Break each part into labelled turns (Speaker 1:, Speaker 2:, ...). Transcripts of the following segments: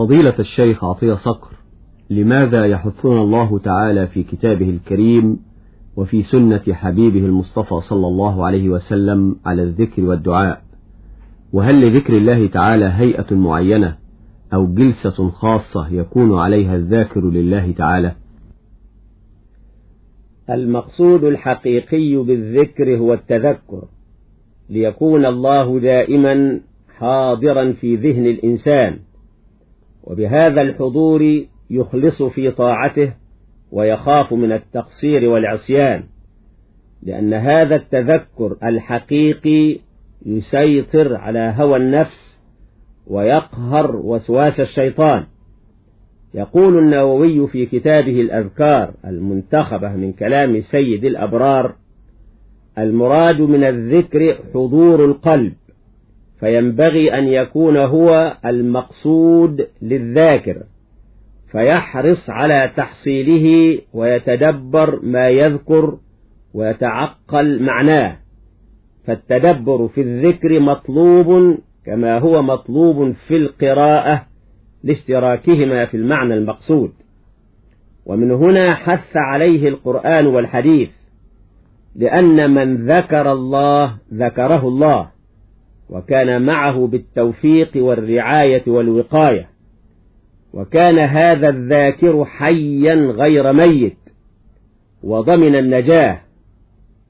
Speaker 1: فضيلة الشيخ عطية صقر لماذا يحثنا الله تعالى في كتابه الكريم وفي سنة حبيبه المصطفى صلى الله عليه وسلم على الذكر والدعاء؟ وهل لذكر الله تعالى هيئة معينة أو جلسة خاصة يكون عليها الذاكر لله تعالى؟
Speaker 2: المقصود الحقيقي بالذكر هو التذكر ليكون الله دائما حاضرا في ذهن الإنسان. وبهذا الحضور يخلص في طاعته ويخاف من التقصير والعصيان لأن هذا التذكر الحقيقي يسيطر على هوى النفس ويقهر وسواس الشيطان. يقول النووي في كتابه الأذكار المنتخبة من كلام سيد الأبرار المراد من الذكر حضور القلب فينبغي أن يكون هو المقصود للذاكر فيحرص على تحصيله ويتدبر ما يذكر ويتعقل معناه. فالتدبر في الذكر مطلوب كما هو مطلوب في القراءة لاشتراكهما في المعنى المقصود. ومن هنا حث عليه القرآن والحديث لأن من ذكر الله ذكره الله. وكان معه بالتوفيق والرعاية والوقاية. وكان هذا الذاكر حيا غير ميت وضمن النجاة.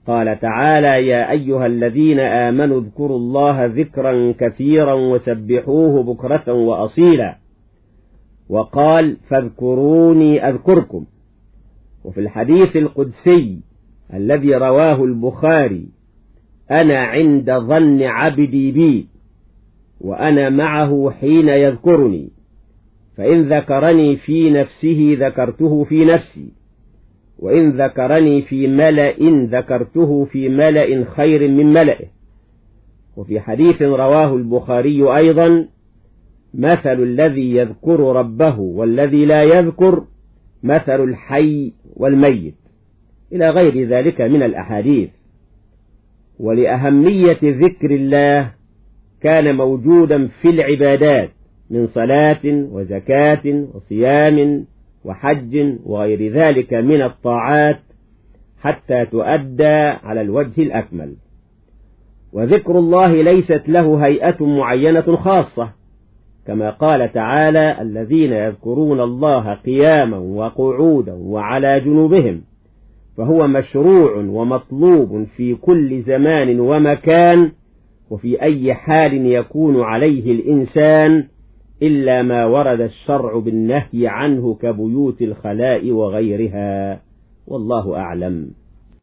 Speaker 2: قال تعالى يا أيها الذين آمنوا اذكروا الله ذكرا كثيرا وسبحوه بكرة وأصيلا. وقال فاذكروني أذكركم. وفي الحديث القدسي الذي رواه البخاري أنا عند ظن عبدي بي وأنا معه حين يذكرني فإن ذكرني في نفسه ذكرته في نفسي وإن ذكرني في ملأ ذكرته في ملأ خير من ملئه وفي حديث رواه البخاري أيضا مثل الذي يذكر ربه والذي لا يذكر مثل الحي والميت. إلى غير ذلك من الأحاديث. ولأهمية ذكر الله كان موجودا في العبادات من صلاة وزكاة وصيام وحج وغير ذلك من الطاعات حتى تؤدى على الوجه الأكمل. وذكر الله ليست له هيئة معينة خاصة كما قال تعالى الذين يذكرون الله قياما وقعودا وعلى جنوبهم. فهو مشروع ومطلوب في كل زمان ومكان وفي أي حال يكون عليه الإنسان إلا ما ورد الشرع بالنهي عنه كبيوت الخلاء وغيرها. والله أعلم.